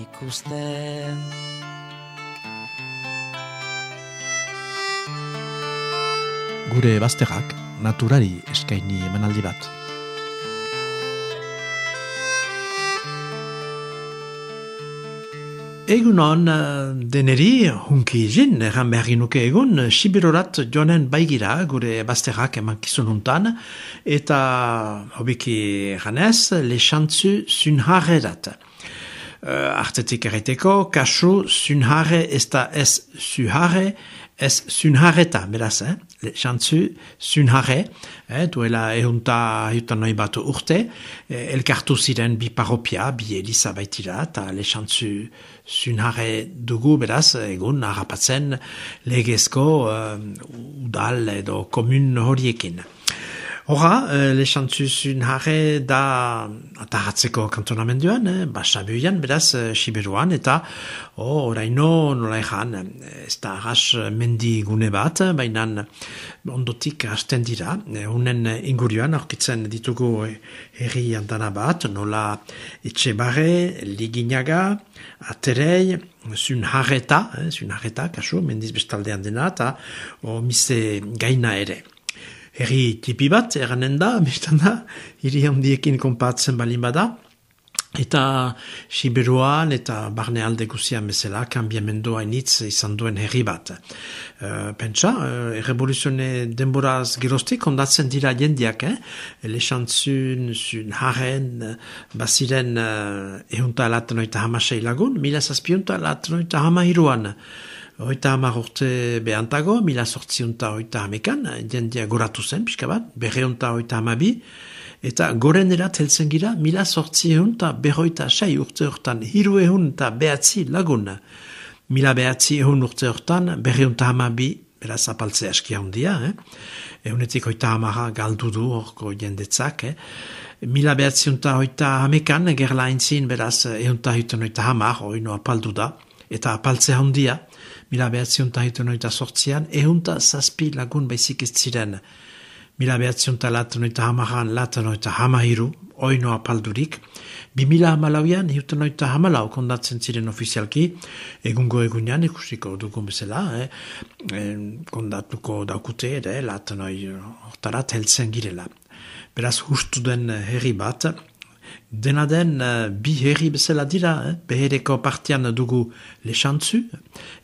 ikusten. Gure bazterrak naturari eskaini emanaldi bat. Egunon deneri hunki jin, erran behar nuke egun, sibirorat joanen baigira gure bazterrak eman kizununtan, eta hobiki janez, lexantzu zunharrerat. Uh, artetik erreteko, kasu zunharre ez da ez zuharre, ez zunharreta, beraz, eh? Lexantzu zunharre, eh? duela ehunta jutan noi bat urte, eh, elkartu ziren bi paropia, bi eliza baitira, eta lexantzu zunharre dugu, beraz, egun harrapatzen legezko uh, udal edo komun horiekin. Hora, eh, lexantzu zunharre da atahatzeko kantonamenduan, eh, basabuian, beraz, eh, siberuan, eta oh, oraino nola ezan, eh, ez da arras mendi gune bat, baina ondotik hasten dira, eh, unen ingurioan, aurkitzen ditugu herri andana bat, nola etxe liginaga, aterei, zunharreta, eh, zunharreta, kasu, mendiz bestaldean dena, eta oh, mise gaina ere. Herri tipi bat, eranen da, bestan da, hiri handiekin konpatzen balin bada, eta Siberuan eta barne alde guzian bezala, kanbiamendua initz izan duen herri bat. Uh, pentsa, uh, revoluzione denboraz gerostik ondatzen dira jendiak, eh? Lexantzun, zun haren, baziren uh, ehunta alaten oita hamasei lagun, mila zazpiunta alaten oita hama hiruan. Oita hamar urte behantago, mila sortziunta oita hamekan, jendia goratu zen, pixka bat, berreunta oita hamabi, eta goren erat helzen gira, mila sortziun eta berroita sei urte hortan, hiru ehun eta behatzi lagun. Mila behatzi ehun urte hortan, berreunta hamabi, beraz apaltzea aski handia, eh? Eunetik oita hamara galdu du horko jendetzak, eh? Mila behatzi unta oita hamekan, gerla entzin, beraz, ehunta hitan oita hamar, oino apaldu da, eta apaltzea handia, mila behatzion tahiten oita sortzian, ehunta zazpi lagun baizik ez ziren. Mila behatzion laten oita hamaran laten oita hamahiru, oino apaldurik. Bi mila hamalauian, hiutan oita hamalau kondatzen ziren ofizialki, egungo egunean ikusiko dugun bezala, eh? eh kondatuko daukute ere, laten oi hortarat heltzen girela. Beraz, justu den herri bat, Dena den, uh, bi herri bezala dira, eh? behereko partian dugu lexantzu,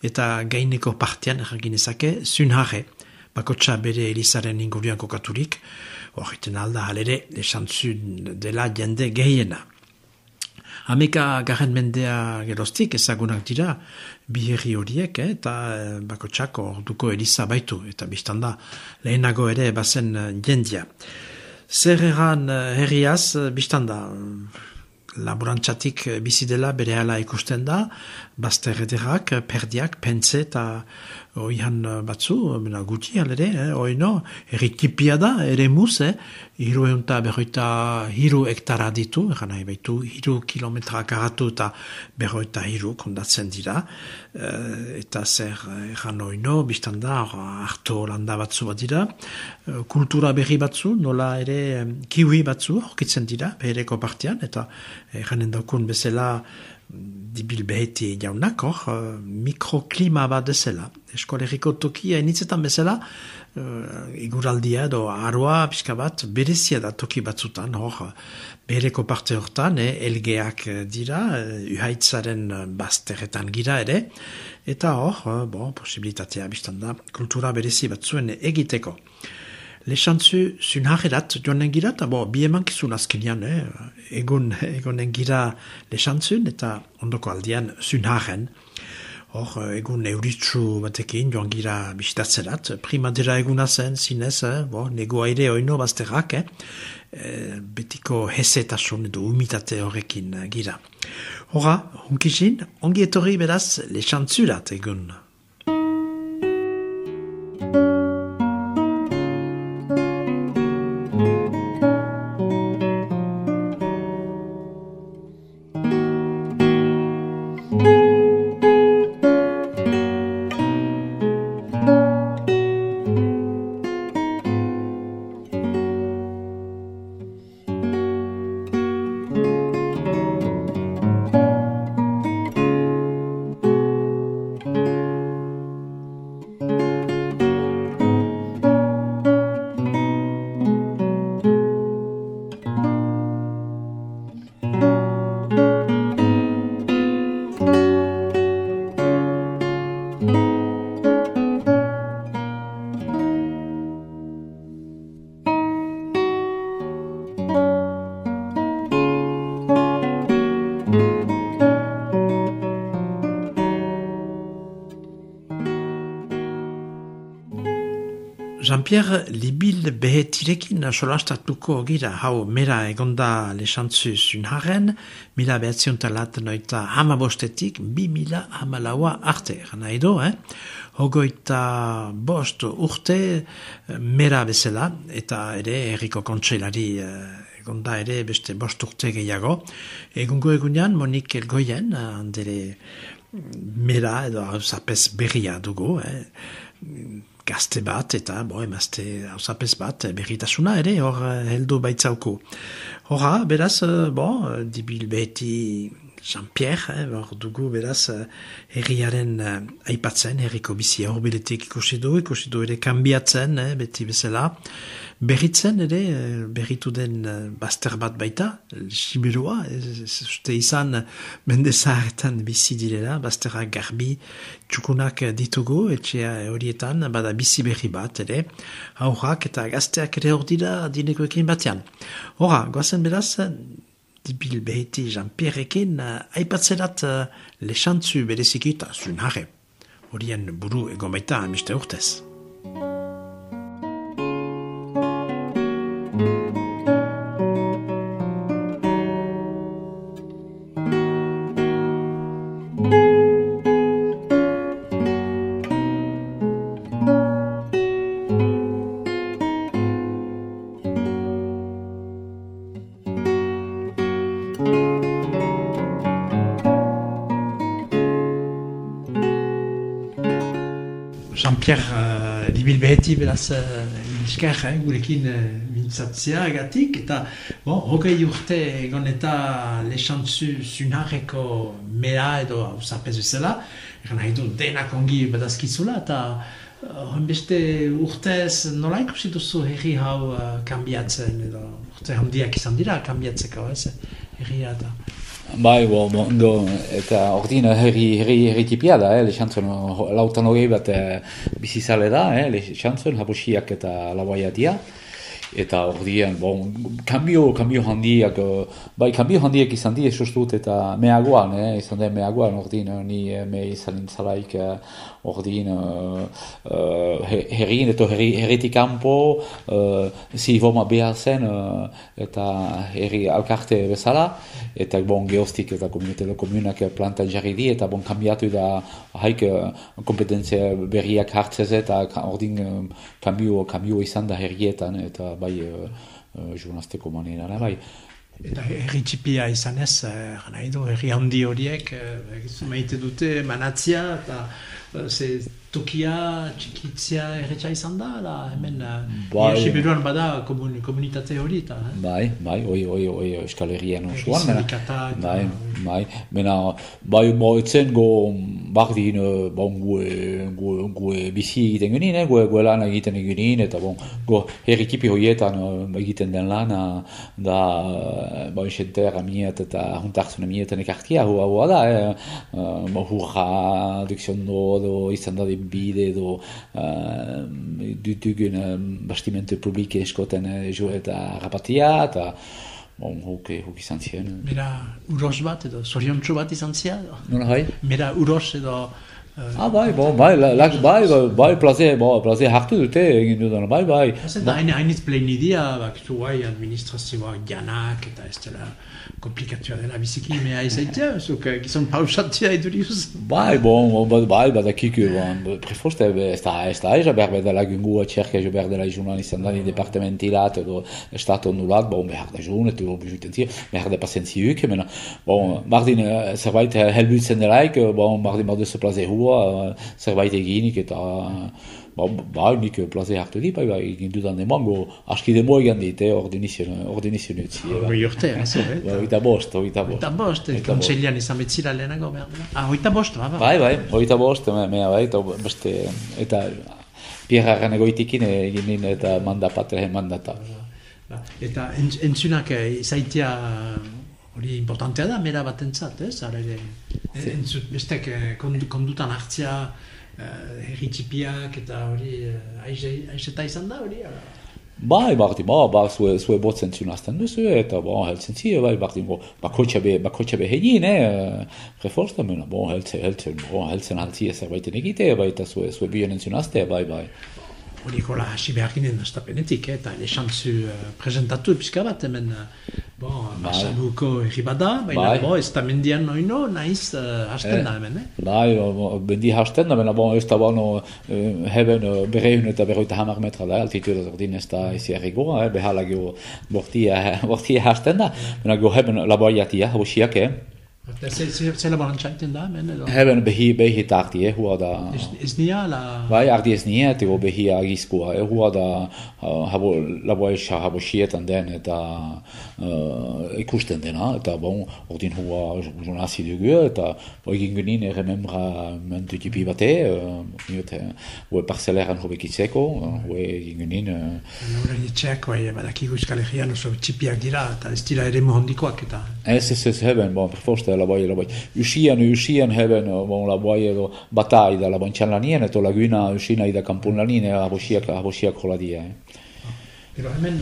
eta gaineko partian, erginezake, zunharre, bakotsa bere elizaren ingurian kokaturik, horreten alda halere lexantzu dela jende gehiena. Hameka garen mendea gerostik ezagunak dira, bi herri horiek, eh? eta eh, bakotsako orduko eliza baitu, eta biztanda lehenago ere bazen jendia. Zer eran uh, herriaz, uh, biztan da, laborantzatik bizi dela bere ala ikusten da, bazter perdiak, pentsa eta oihan batzu, bena guti alere, eh, oino, erritipia da, ere muz, eh, hiru eunta berroita hiru hektara ditu, eran nahi baitu, hiru kilometra karatu eta berroita hiru kondatzen dira, eh, eta zer eran oino, biztan da, harto landa batzu bat dira, eh, kultura berri batzu, nola ere kiwi batzu, horkitzen dira, behereko partian, eta eranen daukun bezala, dibil beheti jaunak, hor, uh, mikroklima bat dezela. Eskoleriko tokia initzetan bezala, uh, iguraldia edo aroa pixka bat, berezia da toki batzutan, hor, bereko parte hortan, eh, elgeak dira, uh, uhaitzaren bazteretan gira ere, eta hor, uh, bon, posibilitatea biztan da, kultura berezi batzuen egiteko. Lexantzu zunhagerat joanen gira, eta bo, bi eman kizun azkenian, eh? egun, egunen gira lexantzun, eta ondoko aldian zunhagen. Hor, egun euritzu batekin joan gira bisitatzerat, primadera eguna zen zinez, eh? bo, nego aire oino bazterrak, eh? E, betiko hezetasun edo umitate horrekin gira. Hora, hunkizin, ongi etorri beraz, lexantzurat egun. Jean-Pierre Libil behetirekin solastatuko gira hau mera egonda lesantzu zunharen, mila behatzion talat noita hama bostetik, bi mila hama laua arte, gana edo, eh? Hogoita bost urte mera bezala, eta ere erriko kontseilari eh, egonda ere beste bost urte gehiago. Egungo egunean, Monik Elgoien, handere mera edo zapez berria dugu, eh? Gazte bat eta bo, emazte hausapez bat berritasuna ere hor heldu baitzauko. Horra, beraz, bo, dibil beti Jean-Pierre, eh, hor dugu beraz herriaren uh, aipatzen, herriko bizia horbiletik ikusi du, ikusi du ere kanbiatzen, eh, beti bezala. Berritzen ere, eh, berritu den eh, baster bat baita, Siberua, zute izan mendezaretan bizi direla, basterra garbi txukunak ditugu, etxea horietan, bada bizi berri bat ere, aurrak eta gazteak ere hor dira dinekoekin batean. Hora, goazen beraz, dibil beheti Jean-Pierrekin, aipatzerat lexantzu berezikita zun Horien buru egon baita, amiste urtez. Jean-Pierre uh, Libil beheti beraz uh, eh, gurekin uh, mintzatzea agatik, eta bon, hogei urte egon eta lexantzu zunareko mera edo hausapez bezala, egan nahi du denak ongi badazkizula, eta uh, beste urtez nola ikusi duzu herri hau uh, kambiatzen, edo urte handiak izan dira kambiatzeko, ez, herria eta... Bai, bo, bo, eta ordin herri, herri, herri tipia da, eh, lexantzun, lautan hogei bat eh, bizizale da, eh, lexantzun, habusiak eta lauaia dia eta ordian, bon, kambio, kambio handiak, uh, bai, kambio handiak izan di, esostut, eta meagoan, eh, izan da meagoan, ordin, uh, ni eh, me izan nintzalaik, uh, ordin, uh, uh, herrin, eta herri, herritik kanpo, uh, zi boma behar zen, uh, eta herri alkarte bezala, eta bon, geostik eta komunitate komunak planta jarri di, eta bon, kambiatu da, haik, uh, kompetentzia berriak hartzez, eta ordin, um, kambio, kambio izan da herrietan, eta bai uh, uh, jurnazteko manera, bai. Eta herri txipia izan ez, uh, edo, herri handi horiek, uh, maite dute manatzia, eta uh, ze tokia txikitzia erretxa izan da, la, hemen, bai. Sibiruan bada komun, komunitate hori, eta... Eh? Bai, bai, oi, oi, oi, euskal herrian osoan, mena, bai, bai, mena, bai, bo, etzen go, bardin, bon, gue, gue, gue, bizi egiten genin, eh? gue, gue lan egiten genin, eta bon, go, herri tipi horietan egiten den lan, da, bo, enxenter, amiet, eta juntartzen amietan ekartia, hua, hua da, eh? Hurra, dukziondo, izan da, bide edo uh, dutugun uh, bastimente publike eskoten uh, jo eta rapatia eta bon, huk, huk izan ziren. Mera uros bat edo zoriontsu bat izan ziren? Nola hai? Mera uros edo Ah, bai, bon, bai, la, la, bai, bai, plaze, bon, plaze hartu dute egin dudan, bai, bai. Hazen da, hain hainitz plein idia, bakitu guai administrazioa janak eta ez dela komplikatua dela biziki mea izaitea, zuk gizon pausatia. Bai, bon, bai, badakik, bon, prefoste, ez da, ez da, ez da, behar jo behar dela izunan izan da, departamentilat, edo estatu bon, behar da jun, edo bizuiten zio, behar da pasentziuk, mena, bon, bardin, zerbait helbutzen delaik, bon, plaze hua, zerbait eginik eta ba, ba nik plaze hartu di, bai, bai, egin dudan emango, aski demo egan dit, eh, ordinizio, ordinizio nutzi. Eh, Hoi urte, ez, eh? Ba, oita bost, oita bost. Oita bost, kontselian izan betzira lehenago, behar da. Ah, oita bost, ba, ba. Bai, bai, oita bost, mea, bai, eta beste, eta Arran egoitikin egin nien eta mandapatre mandata. Ba, eta entzunak izaitia hori importantea da, mera bat entzat, ez? Ara ere, entzut, bestek kondutan hartzia, uh, herritxipiak eta hori, uh, aizeta izan da hori? Bai, bardi, ba, ba, zue, zue botzen zunazten duzu, eta ba, heltzen zio, bai, bardi, bo, bakotxa be, bakotxa be hegin, eh, preforsta, mena, bo, heltzen, heltzen, bo, heltzen altzia zerbaiten egite, bai, eta zue, zue bionen zunazte, bai, bai. Hori gola hasi behar ginen astapenetik, eh, eta lexantzu uh, presentatu pixka bat, hemen, uh, bon, basabuko erri bada, baina, bai. bo, ez da mendian noino, naiz uh, hasten da hemen, eh? Bai, bendi hasten da, baina, bon, ez da bono, uh, heben uh, bereun eta beroita hamar metra da, altitude zordin ez da ezi errigoa, eh, behalagio bortia, bortia hasten da, baina, go heben laboiatia, hausiak, eh? Baran txaiten da, men edo? Heben behi, behi tarti, eh, hua da... Ez nia, la... Bai, ardi ez nia, tego behi agizkua, eh, hua da habo, labo esa habo xietan den eta uh, ikusten dena, eta bon, ordin hua jonazi dugu, eta bo egin genin ere memra mentu tipi bate, uh, niote, hue parceleran hobe kitzeko, hue egin genin... Nore nitxeak, bai, badak iguskal egian oso txipiak dira, eta ez dira ere mohondikoak, eta... Ez, ez, ez, heben, bon, perfoste, labai labai usian usian hebben bon labai edo batai da labai chanlanien eto laguna usina ida kampun lanine abosiak abosiak holadia eh. Pero hemen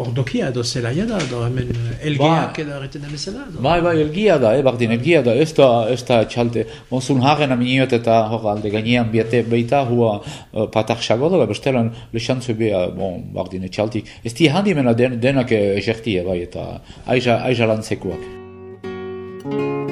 ordokia edo zelaia da, edo hemen elgiak edo erreten da bezala? Bai, bai, elgia da, eh, bardin, elgia da, ez da, ez da txalte, monsun harren aminiot eta hor alde gainean biate beita hua uh, patak xagoda, bestelan lexantzu bea, bon, bardin, txaltik, ez di handi mena den, denak ejertia, bai, eta aiza, aiza Thank you.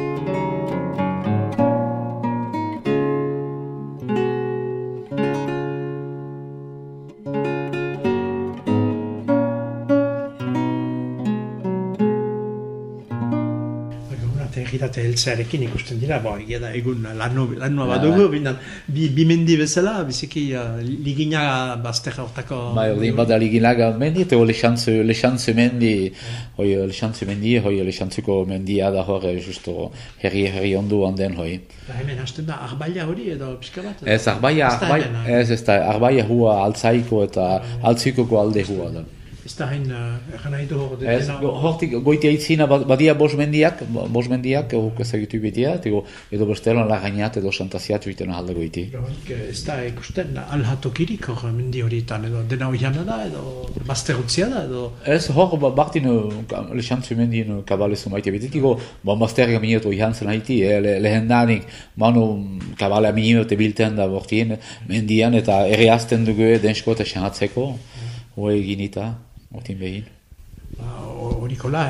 Egitate heltzearekin ikusten dira, bo, egia da, egun lanua badugu, ja, bi, bi mendi bezala, biziki uh, ligina bazterra hortako... Bai, ordin bada liginaga mendi, eta lexantzu, lexantzu mendi, hoi lexantzu mendi, hoi lexantzuko mendia da hor, justo herri herri ondu handen hoi. Da hemen hasten da, arbaia hori edo pixka bat? Ez, arbaia, arbaia, ez, ez da, arbaia hua altzaiko eta altzaikoko alde hua da. Ez da hain, egan nahi du hor... Ez, hortik goiti aitzina, badia bos mendiak, bos mendiak, huk ezagitu betia, edo, edo bestelan lagainat edo santaziat juiten ahalde goiti. Ez da ikusten alhatokirik hor mendi horietan, edo dena oiana da, edo bazterutzia da, edo... Ez, hor, baktin lexantzu mendien kabalezu maite betetiko, ba, bazterga miniotu oian zen haiti, eh, lehen danik, manu kabale miniote bilten da bortien, mendian, eta ere azten dugu densko eta xanatzeko, hoe Ontem veio. Horikola,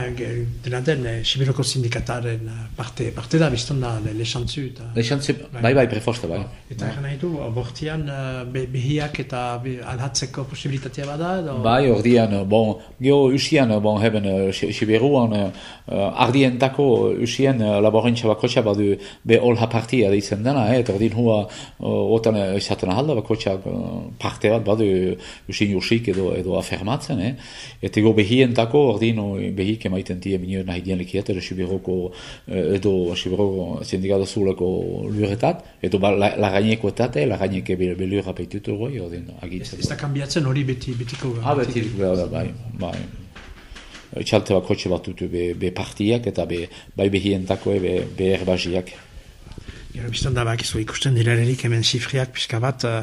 dena den, Sibiroko sindikataren parte, parte da, bizton da, lexantzu eta... Lexantzu, bai bai, prefosta, bai. Eta egin nahi du, bortian behiak eta alhatzeko posibilitatea bada, edo... Bai, ordian, bon, geho usian, bon, heben, Sibiruan, ardientako usien laborentza bakotxa badu be olha partia da izan dena, eta ordin hua otan izaten ahalda bakotxa parte bat badu usin usik edo, edo afermatzen, eh? Eta go behientako, ordin, behik emaiten die minio nahi dian lekiat, edo Sibiroko, edo Sibiroko sindikatu zuleko luretat, edo ba, la, la gaineko etate, la gaineke belura peitutu goi, ordin, agitzen. Ez da kambiatzen hori beti, betiko? Ha, beti, bai, bai. Txalte bat bat dutu be, be partiak eta be, bai behientako be, be erbaziak. Gero biztan da bakizu ikusten dirererik hemen sifriak pixka bat uh,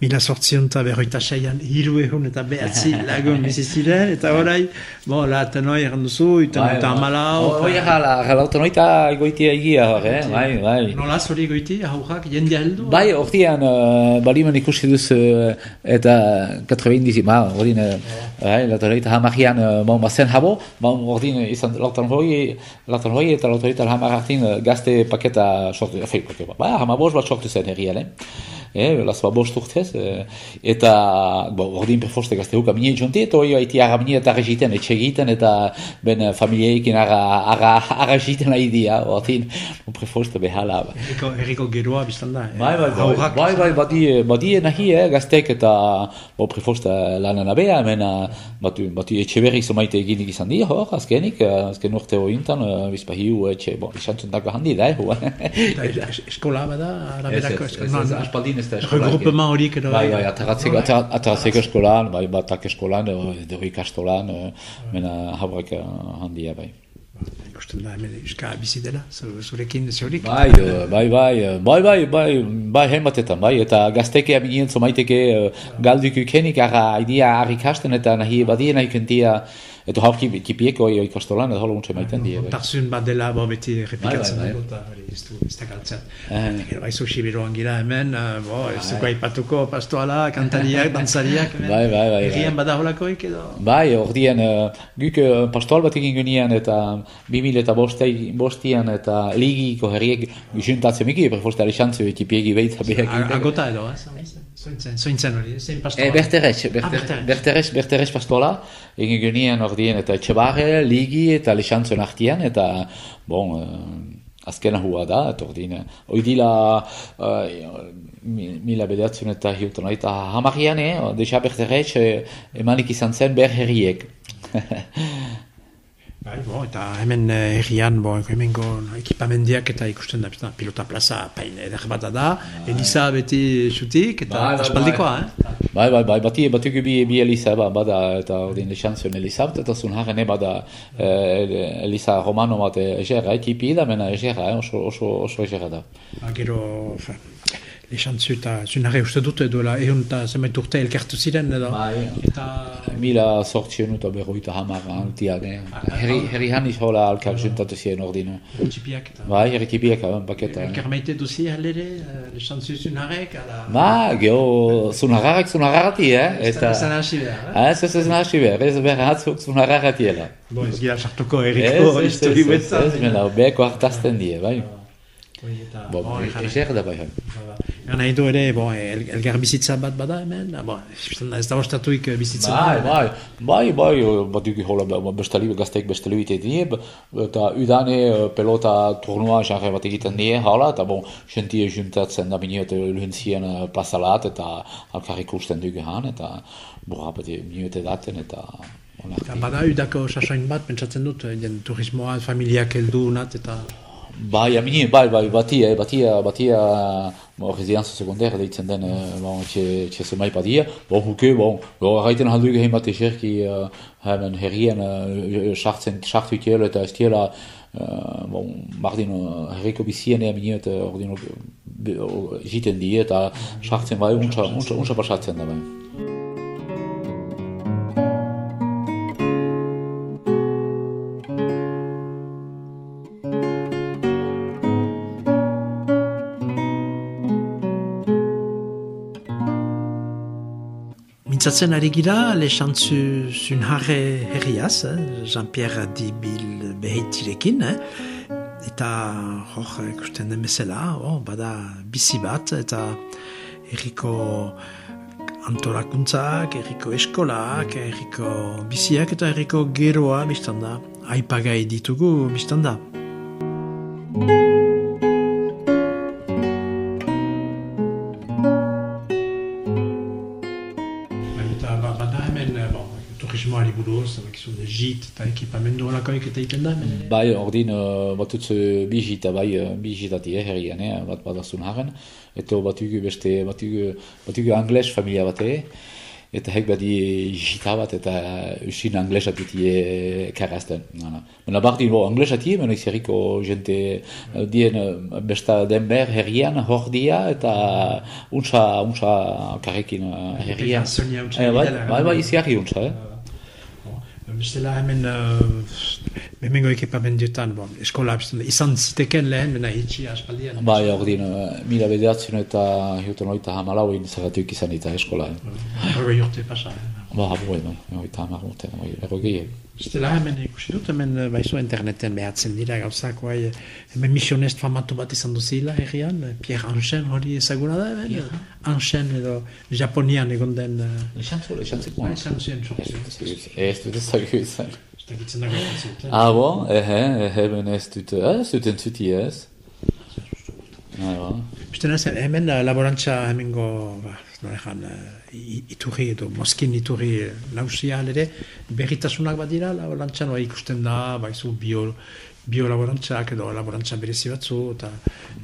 mila sortzion eta berroita seian hiru egun eta behatzi lagun biziziren eta orai, bo, la tenoi egan duzu, iten Bai, eta bai. amalau. Hoi ega, la, la autonoita egoitia egia hor, eh? Bai, bai. Nola zori goiti, haurrak, jendea heldu? Bai, ordian, uh, balimen ikusi duz uh, eta 90 ba, ordin, bai, lautoreita hamagian uh, bon, bazen habo, ba, ordin izan lautan hoi, lautan hoi eta lautoreita hamagartin uh, gazte paketa sortu, paketa, ba, hamabos bat sortu zen herrian, eh? Eh, ba bost urtez, eh, eta, bo, ordin perfoste gazte huka mine jonti, eta hoi haiti ara mine eta egiten, etxe egiten, eta ben ara, ara egiten nahi dia, ordin, perfoste behala, ba. Herriko, herriko geroa biztan da. eh? Bai, bai, bai, bai, bai, badi, badi nahi, eh, gaztek eta bo, prefosta lanan abea, hemen eh, batu, batu etxe berri zomaite eginik izan dira, hor, azkenik, eh, azken urte hointan, uh, bizpa hiu etxe, bo, isantzun dako handi da, eh, eta eskola bada, araberako eskola. aspaldin ez da eskola. Regroupement horiek edo. Bai, bai, ataratzeko, atara- ataratzeko eskolan, bai, batak eskolan, edo edo ikastolan, mena habrek eh, handia, bai. Ikusten da, hemen euska bizi dela, zu- zurekin ziorik. Bai, eh, bai, bai, eh, bai, bai, bai, bai, hainbatetan, bai, eta gazteke abinien zomaiteke uh, galduko kenik ara idea harrikasten eta nahi badien nahi kentia, eta hau kipieko oi ikastolan, eta hola untxe maiten die, bai. Tarzun bat dela, bo beti repikatzen Bai, bai, dugu, eta ez ez da galtzen. Eh. Gero, Baizu Sibiroan gira hemen, eh, bo, ez dugu aipatuko pastoala, kantariak, dantzariak. Bai, bai, bai, Herrian bai. bada holakoik edo. Bai, ordien, uh, guk pastoal bat egin genien eta 2000 eta bostian eta ligiko herriek juntatzen miki, prefosta alixantzu etipiegi behitza behak Agota edo, eh? Zointzen, zointzen hori, zein pastoala. E, berteres, Ah, berteres, Berteres. berteres, berteres pastola, egin genien ordien eta etxebarre, ligi eta lixantzuen artian, eta, bon, uh, azkena hua da, eta ordien, hoi dila, uh, mi- mila bedatzen eta hiutan, eta hamarian, eh, deja berteres, eh, emanik izan zen ber herriek. Bai, bo, eta hemen eh, herrian, bo, hemen go, ekipamendiak eta ikusten da, biztan, pilota plaza pain eder bat da, Elisa beti xutik, eta Bai, bai, aspaldikoa, bai. eh? Bai, bai, bai, bati, bati bi, bi Elisa, ba, bada, eta ordin lexantzuen Elisa, eta zun harren bada eh, Elisa Romano bat egera, etipi da, mena egera, eh, oso, oso, oso egera da. Ba, gero, fa, lexantzu eta zunare uste dut duela, egun eta zenbait urte elkartu ziren edo. Bai. Eta, Mila sortzion eta berroita hamar antiak, eh. Herri, herri hanniz hola alkar juntatu ziren ordin. eh. txipiak eta. Bai, herri tipiak, eh, paketa. Elkar maite duzi halere, eh, lexantzu zunarek, ala... Ba, geho, zun harrarrak zun harrarati, eh, eta... Zan hasi behar, eh? Ez, ez, ez nahasi behar, ez behar hatzuk zun harraratiela. Bo, ez gira sartuko Ez, erriko ez, ez, histori ez, betza. ez, mena, beko hartazten die, bai. Hori eta, Bo, bo, egan- eger da bai, bai. Gana nahi du ere, bo, el, elgar bizitza bat bada hemen, ah, bo, ez da ostatuik bizitza Bai, bai, bai, bai, bat duki hola ba, bestali, gazteik bestali bite die, b- eta udane eh, pelota turnua jarre bat egiten die, hala, eta bon, jentie juntatzen da minuet luhentzien eh, plazalat, eta alkar ikusten dugu han, eta burra bat minuete daten, eta Eta bada udako sasoin bat, pentsatzen dut, eh, jen turismoa, familiak heldu nat, eta... Bai, amini, bai, bai, batia, batia, batia, bo, residenza sekundaire deitzen den, eh, bon, txe, txe zemai badia, bon, huke, bon, bo, gaiten haldu egin bat eserki, uh, hemen herrien, uh, sartzen, sartu itiela eta ez tiela, uh, bon, bardin, uh, herriko bizien amini, eta ordin, uh, jiten die, eta sartzen bai, untsa, untsa, untsa pasatzen da bai. Mintzatzen ari gira, lexantzu zunharre herriaz, eh, Jean-Pierre Dibil behitirekin, eh? eta hor ikusten den bezala, oh, bada bizi bat, eta herriko antolakuntzak, herriko eskolak, herriko biziak eta herriko geroa biztan da, aipagai ditugu biztan da. Jit eta ekipamendu holakoik eta egiten da hemen. Bai, ordin uh, batutz uh, bijita, bai, uh, bijitati eh, herrian, eh, bat badazun haren, eta batugu beste, batugu, batugu angles familia bate, eta hek badi jita bat eta usin anglesa dutie karazten. Mena bardi bo anglesa tie, mena izeriko jente dien besta denber herrian hor dia eta unsa, unsa karrekin herrian. Bai, bai, bai, iziarri unsa, eh? Bestela hemen, uh, hemengo ekipamen dutan, bon, eskola izan ziteken lehen, bena hitzi aspaldian. Bai, hor din, mila bederatzen eta hiutan oita hamalauin zagatuk izan eta eskola. Horroi urte pasa. Ba, abo, bai, oita hamal urte, errogei. Bestela hemen ikusi dut, hemen baizu interneten behatzen dira gauzak, bai, hemen misionest famatu bat izan duzila herrian, Pierre Anchen hori ezaguna da, hemen? Anchen edo Japonian egon den... Lexantzu, lexantzu. Izan zuen, Ez dut ez zagu izan. Estagitzen dago zuten. Ah, bon, ehe, ehe, ben ez dut, ez dut entzuti ez. Ah, ba. Bisten ez, hemen laborantza hemengo, ba, norejan, iturri edo moskin iturri nausia ere, berritasunak badira no, ikusten da, baizu bio, biolaborantzak edo laborantza berezi batzu, eta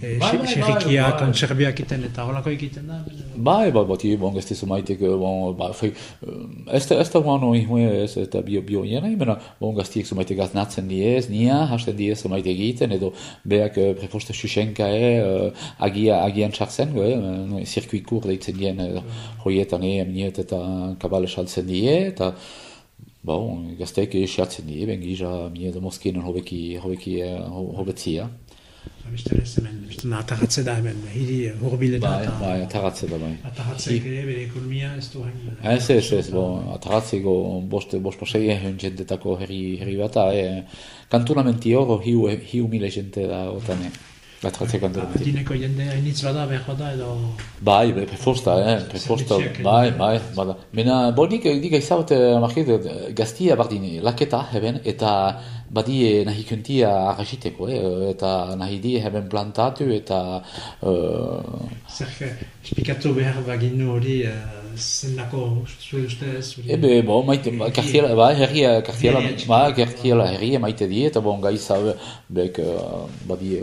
e, Bai, bai, xerrikia, bai, bai. kontserbia egiten eta holako egiten da. Bai, bai, bati, bon, gazte zumaitek, bon, ba, fei, ez da, ez da guano ihue, ez eta bio, bio jena, imena, bon, gaztiek zumaitek gaznatzen diez, nia, hasten diez zumaite egiten, edo beak eh, prefoste xuxenka, eh, agia, agian txartzen, eh, no, zirkuikur deitzen dien, eh, hoietan, eh, amniet eta kabale saltzen die, eta, Bon, gazteek esiatzen die, ben gisa, mi edo moskinen hobeki, hobeki, eh, ho- hobetzia. Bisten ez, hemen, bisten ataratze da hemen, hiri horbile da, Bai, bai, ataratze da bai. ataratze ere bere ekonomia ez du hain. Ez, ez, ez, bo, ataratzeko bost, bost pasei jendetako herri, herri bata, e, kantunamenti hor, hiu, hiu mile jente da, otane, ataratzeko kantunamenti. Adineko jende hainitz bada, behar bada, edo... Bai, be, prefosta, eh, Zerbitziak bai, bai, bada. Mena, bo, nik, nik aizabat, markit, gaztia bardin, laketa, heben, eta badi nahi kuntia arrasiteko, eh, eta nahi di heben plantatu, eta, uh, Zer, esplikatu behar baginu hori, uh, zendako zure ustez. Ebe, bo, maite, ba, kartiela, ba, herria, kartiela, ba, kartiela herria maite die, eta bon, gaiza, bek, uh, badi,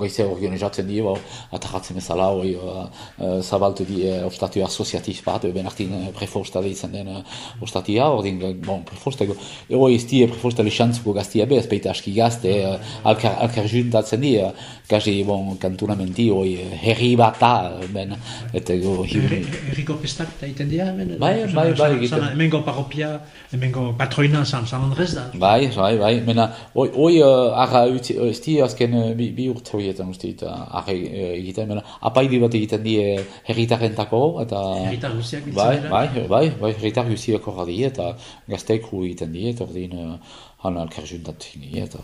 gaiza organizatzen die, bo, ataratzen bezala, hoi, uh, uh, zabaltu die, uh, ostatu asoziatif bat, ben artin uh, prefosta deitzen den uh, ostatia, ordin, bon, prefosta, ego ez die prefosta lixantzuko gaztia be, ez baita aski gazte, uh, alkar, alkar juntatzen die, uh, gazi, bon, kantunamenti, hoi, herri bat da, ben, eta go, Herri- Herriko pestak eta egiten dira hemen? Bai, bai, bai, egiten. Hemengo parropia, hemengo patroina San, San Andres da. Bai, bai, bai, mena, oi, oi uh, arra ez di azken bi, bi urte horietan uste uh, arra egiten, mena, apaidi bat egiten die herritarrentako, eta... Herritar biltzen Bai, bai, bai, bai, herritar guztiak horra die, eta gazteik hu egiten die, eta ordin, uh, han alkar juntat die, eta...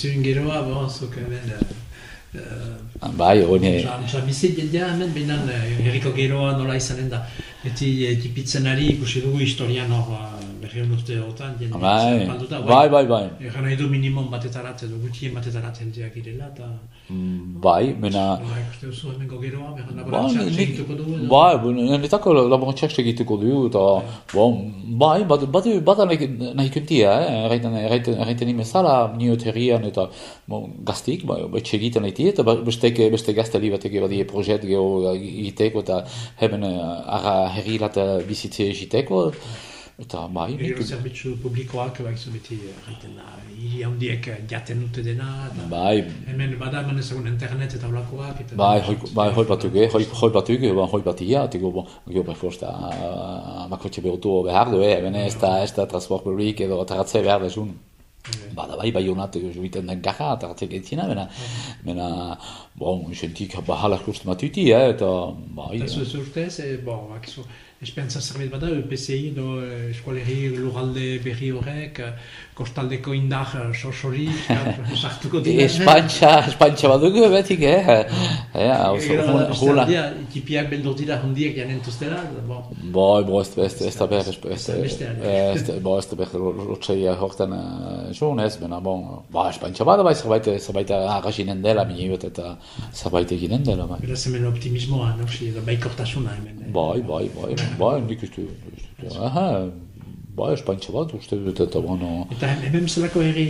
Alexantzioen geroa, bo, zuk hemen... Uh, Bai, hone, Osa, bizit jendea hemen, behinan herriko geroa nola izanen da. Beti e, tipitzen ari ikusi dugu historian hor berriun urte horretan, jende bai, zapalduta, bai, bai, bai, Egan nahi du minimum batetarat edo gutxien batetarat jendeak irela, eta Mm, bai, mena... nola ikuste duzu hemengo geroa, behan Ba, laborantzak nik- segituko dugu edo. Bai, netako laborantziak segituko du, eta, bon, bai, bat, bat, bat nahi, nahi kuntia, eh? erraiten, erraiten, erraiten imezala, niot herrian, eta, bon, gaztik, bai, betxe egiten nahi eta ba- bestek, beste gazteli batek badie projet geho egiteko, eta hemen eh, ara herri lat bizitze egiteko, eta, bai, Gero zerbitzu publikoak, bai, zu beti egiten da, hiri handiek jaten dute dena, eta bai, hemen bada hemen ezagun internet eta olakoak. Eta Bai, hoi, bai, hoi batuk, eh, hoi, hoi batuk, ba, hoi batia, tiko, bon, gero prefosta, makotxe behutu behar du, eh, bene ez da, ez da transport publik edo ataratze behar desun. Bada bai, bai honat, juiten den gaja, ataratzek etzina, bena, bena, Bon, jentik bahalak uste matuti, eh, eta bai. Eta zu urtez, e, bon, akizu, espentza zerbait bada, PCI edo eh, eskualeri lugalde berri horrek, eh, kostaldeko indar eh, sosori, sartuko dira. Espantxa, espantxa badugu betik, eh? Eh, Hula. Tipiak beldur dira hundiek janen tuztera, bon. Bai, bo, ez ez ez da ber, ez beste ez bo, ez da ber, lotxeia hortan joan ez, bena, bon, ba, espantxa bada bai, zerbait, zerbait agasinen dela, miniot, eta zerbait eginen dela, bai. Beraz hemen optimismoa, no, si, baikortasuna hemen. Bai, bai, bai, bai, nik uste, aha, bai, espantxa bat, uste dut, eta bueno... Eta hemen zelako herri,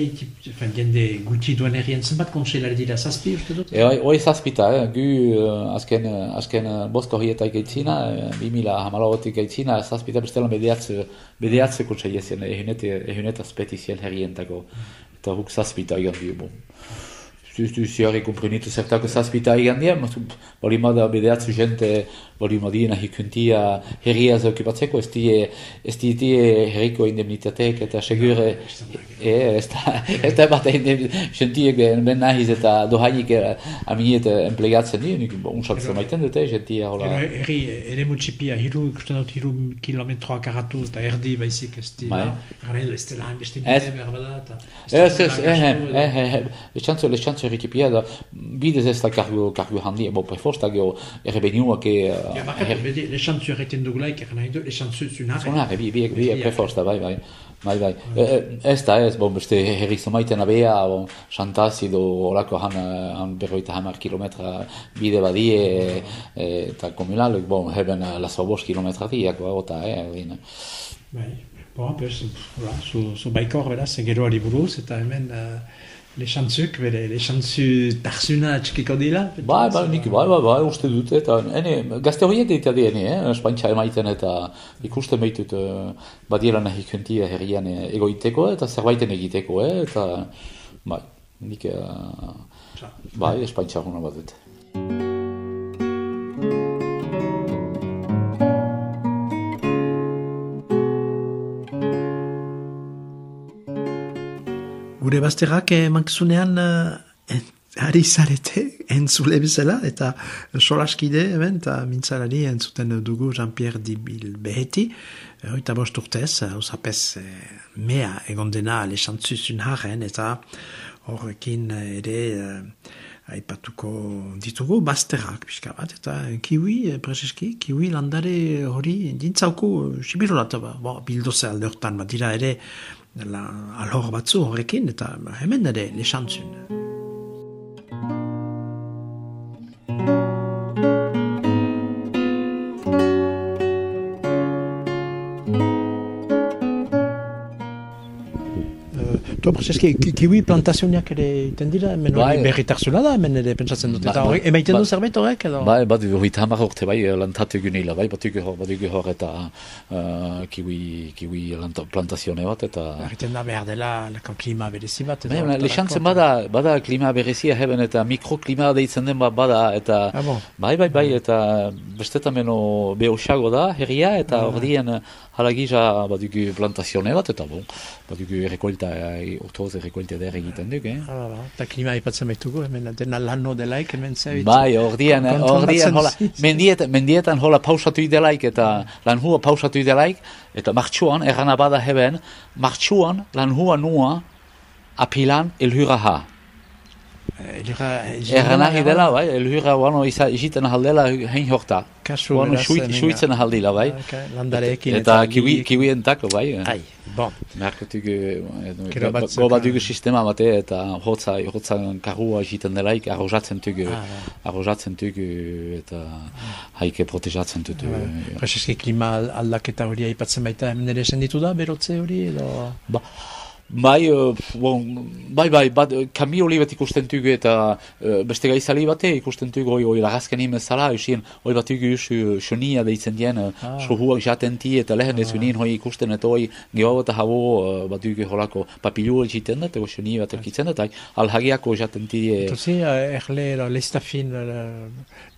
fin, jende gutxi duen herrien, zenbat konselari dira, zazpi uste dut? E, oi, zazpita, eh? gu uh, azken, azken uh, bosko horietak gaitzina, uh, bimila hamalagotik gaitzina, zazpita bestela mediatze, mediatze kutsa jesien, ehunet azpetizien herrientako, eta huk zazpita egan dio, bon. Ziari komprenitu zertako zazpita egan dien, bali mada bedeatzu jente, bali madina hikuntia herria zaukipatzeko, ez die, ez die herriko indemnitatek eta segure, e, ez da, ez da bat jentiek ben nahiz eta dohainik aminiet emplegatzen dien, nik unsatzen maiten dute, jentia hola. Herri, ere mutxipia, hiru, ikusten dut, hiru kilometroa karatu eta erdi baizik ez di, gara edo ez dela, beste bide berbada, eta... Ez, ez, eh, eh, eh, lechantzo, lechantzo herrikipia da, bidez ez da kargu, kargu handi, bo, preforsta geho, errebeniuak e... Ja, bede, lechantzo erreten dugulaik, erren nahi du, lechantzo zunare. Zunare, bi, bi, bi, preforsta, bai, bai. Bai, bai. Ez da ez, bon, beste herri zomaiten abea, bon, xantaz edo orako han, han berroita hamar kilometra bide badie, e, eta komunalek, bon, heben laso bost kilometra diak, ba, ota, eh. Bai, bon, hola, zu, zu baikor, beraz, geroari buruz, eta hemen, uh, Lexantzuk, bere, lexantzu tarzuna txikiko dira? Bai, bai, nik, bai, bai, bai, uste dut, eta, ene, gazte horiek ditea diene, eh, espantxa emaiten, eta ikusten behitut, uh, badiela nahi kuntia herrian egoiteko, eta zerbaiten egiteko, eh, eta, bai, nik, uh, bai, espantxa hona bat dut. Gure bazterrak emankizunean eh, ari zarete entzule bezala eta solaskide hemen eta mintzalari entzuten dugu Jean-Pierre Dibil beheti. Eta bost urtez, usapez mea egon dena lesantzuzun haren eta horrekin ere aipatuko ditugu bazterrak pixka bat eta kiwi preseski, kiwi landare hori dintzauku sibirolat bildoze alde hortan bat dira ere la alhor batzu horrekin eta hemen ere lesantzun. To, prezeski, kiwi plantazioniak ere iten dira, hemen bai. berritarzuna da, hemen ere pentsatzen dut, eta horrek, emaiten du zerbait horrek, edo? Bai, bat hori tamar urte, bai, lantatu gunila, bai, bat hori bat hor eta uh, kiwi, kiwi plantazione bat, eta... Erriten da behar dela, lako klima berezi bat, edo? Bai, lexantzen bada, bada klima berezia heben, eta mikroklima deitzen den bat bada, eta... Ah, bon. Bai, bai, bai, eta bestetameno behosago da, herria, eta ah. ordien halagiza bat dugu plantazione bat, eta bon, bat dugu rekolta, urtoz errekolte eder egiten duk, eh? Ah, eta klima ipatzen baitugu, hemen dena lano delaik, hemen zebit. Bai, ordian, ordian, hola, mendiet, mendietan hola pausatu idelaik, eta lan hua pausatu idelaik, eta martxuan, erran abada heben, martxuan, lan hua nua, apilan elhura ha. Erran ahi dela, bai, elhura wano iziten ahaldela hein horta. Kasu, wano suitzen ahaldila, bai. Landareekin. Eta kiwi, kiwi entako, bai. Ai, bon. Merketuk, go bat dugu sistema bate, eta hotza, hotza karua egiten delaik, arrozatzen dugu, arrozatzen dugu, eta haike protejatzen dugu. Prezeski klima aldaketa hori aipatzen baita, hemen ere senditu da, berotze hori, edo... Ba, Bai, uh, bon, bai, bai, bat, kami hori bat ikusten dugu eta uh, beste gaizali bate ikusten dugu hori, hori lagazken imezala, usien, hori bat dugu usu sonia deitzen dien, ah. sohuak jaten ti eta lehen ez ah. unien hori ikusten eta hori gehiago eta habo uh, bat dugu horako papilu jiten dut, hori sonia bat erkitzen dut, alhagiako jaten ti. Eta zi, erle, lesta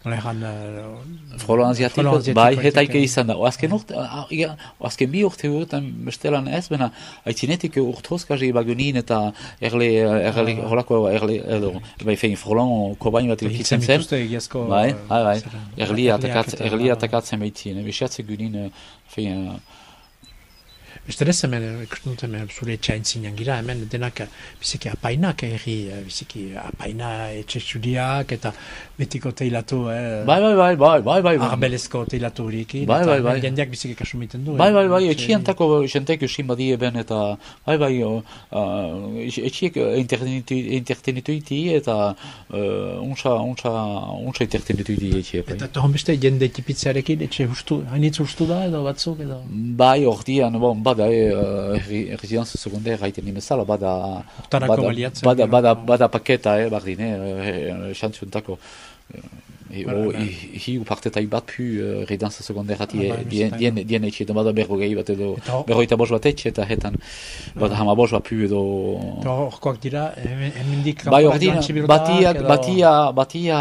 fin, Nola egan... Frolo anziatiko, bai, hetaike izan da. Oazken urte, oazken bi urte urtean bestelan ez, bena, aitzinetik urte bagunin eta erle, erle, holako, erle, edo, bai, fein, frolon kobain bat ilkitzen zen. Bai, bai, bai, erli atakatzen behitzien, besiatzen gunin, fein, Beste ez hemen, ikusten dut hemen, zure etxain zinan gira, hemen denak biziki apainak erri, biziki apaina etxe txudiak eta betiko teilatu, eh? Bai, bai, bai, bai, bai, bai, bai. Arbelezko teilatu horikin, bai, bai, bai. jendeak biziki kasumiten du. Bai, bai, bai, etxian tako jentek usin badi eben eta, bai, bai, etxiek intertenitu iti eta unsa, unsa, unsa intertenitu iti etxe. Eta tohon beste jende tipitzearekin etxe hustu, hainitz hustu da edo batzuk edo? Bai, ordian, bon, bada, eh, residenza secondaire haiten nimezala, bada, bada, bada, bada, bada paketa, eh, bardin, eh, xantzuntako. Hiu partetai bat pu residenza secondaire hati dien etxe, edo bada berro gehi bat edo, berro eta bos bat etxe, eta hetan, bada hama bos bat pu edo... Eta horkoak dira, hemendik... Bai, ordin, batia, batia, batia,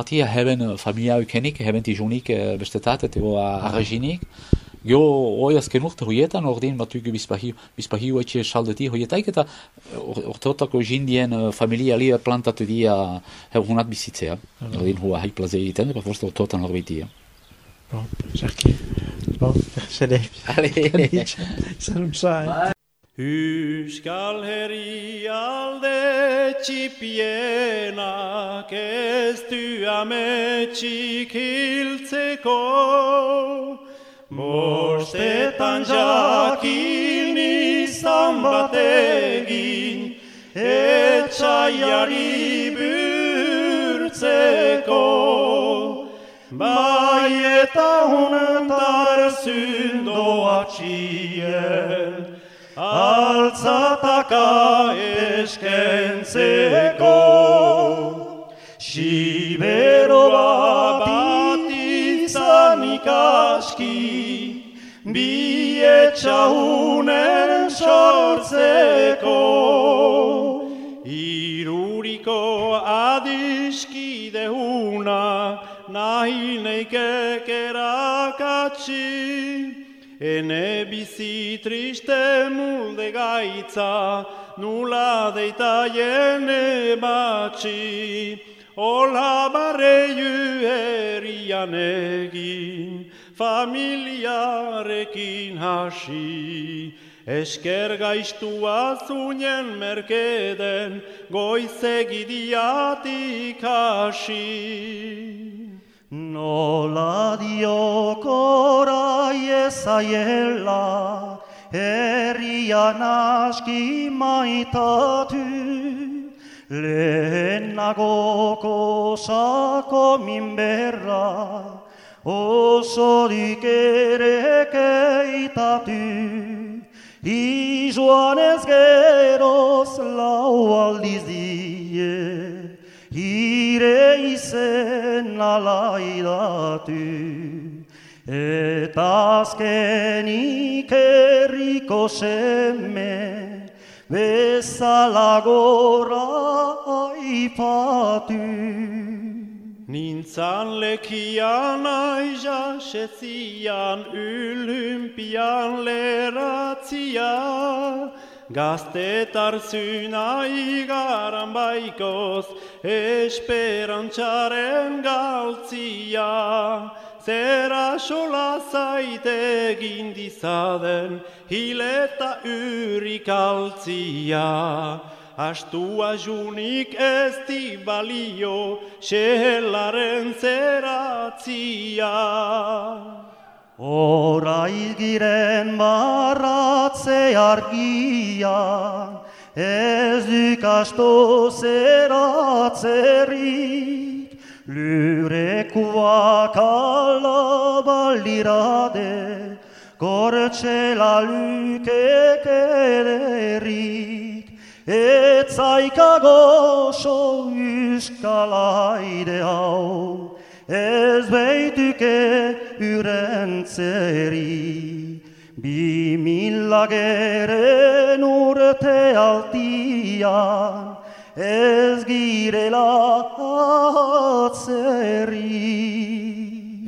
batia heben familia ukenik, heben tijunik bestetat, eta arreginik, Jo, oi azken urte hoietan, ordin batuk bizpahiu, bizpahiu etxe saldeti hoietaik, eta urteotako jindien uh, familia li plantatu dia hunat bizitzea. Mm. Ordin hua hai plaze egiten, eta forst urteotan hor behitia. Bon, zerki. Bon, zede. Ale. Zerun zai. Euskal herri alde txipienak ez du ametxik hiltzeko. Bostetan jakin izan bat egin, etxaiari bürtzeko. Bai eta honetar zundoa txien, altzataka eskentzeko. Siberoa bat izan ikaski, bi etxaunen sortzeko. Iruriko adiskide una, nahi neikek erakatsi, ene bizi triste mulde gaitza, nula deita jene batxi, Ola barreiu erian egin, familiarekin hasi. Esker gaiztua zunen merkeden, goizegidiatik hasi. Nola diokora ezaiela, herrian aski maitatu, Lehenagoko sako minberra, osorik ere keitatu, izuan ez geroz lau aldiz die, ire izen alaidatu. Eta azkenik erriko seme, bezala gora aipatu. Nintzan lekian aiza setzian ylympian leratzia, Gaztetar zuna igaran baikoz, esperantzaren galtzia. Zera sola zaite gindizaden, hileta urik altzia. Astua junik ez di balio, xehelaren zeratzia. Hora izgiren barratze argia, ez duk asto zeratzerik, Lurekuak alabaldirade, gortxela lukek ederik, etzaika gozo uskalaide hau, ez beituke urentzeri. Bi mila geren urte altian, ez girela atzerri.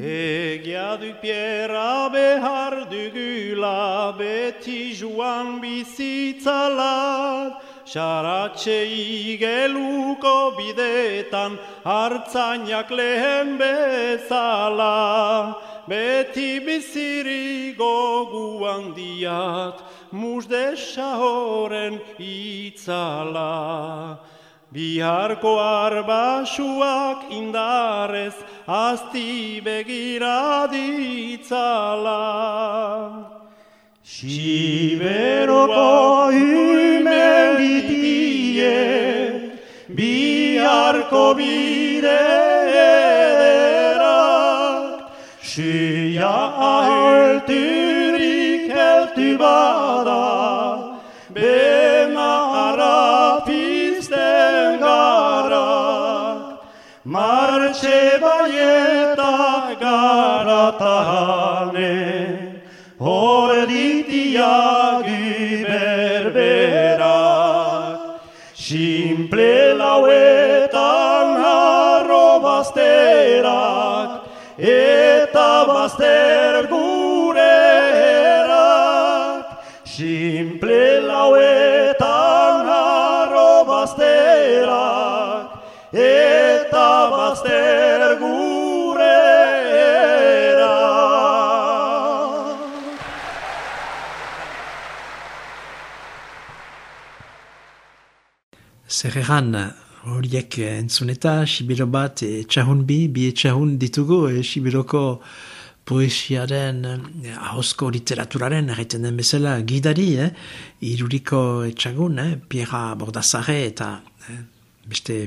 Egia du piera behar dugula beti joan bizitzalat, Saratxe igeluko bidetan hartzainak lehen bezala. Beti biziri gogu handiat musde shahoren itzala. Biharko arbasuak indarez asti begira ditzala. Siberoko hymen ditie, biharko biderak, Sia ahelturik ditiagu berberak, Simple lauetan harro bazterak, Eta bazter Zer egan horiek entzun eta Sibiro bat etxahun bi, bi etxahun ditugu e, Sibiroko poesiaren, eh, ahozko literaturaren egiten den bezala gidari, eh? iruriko etxagun, eh? Pierra Bordazare eta eh? beste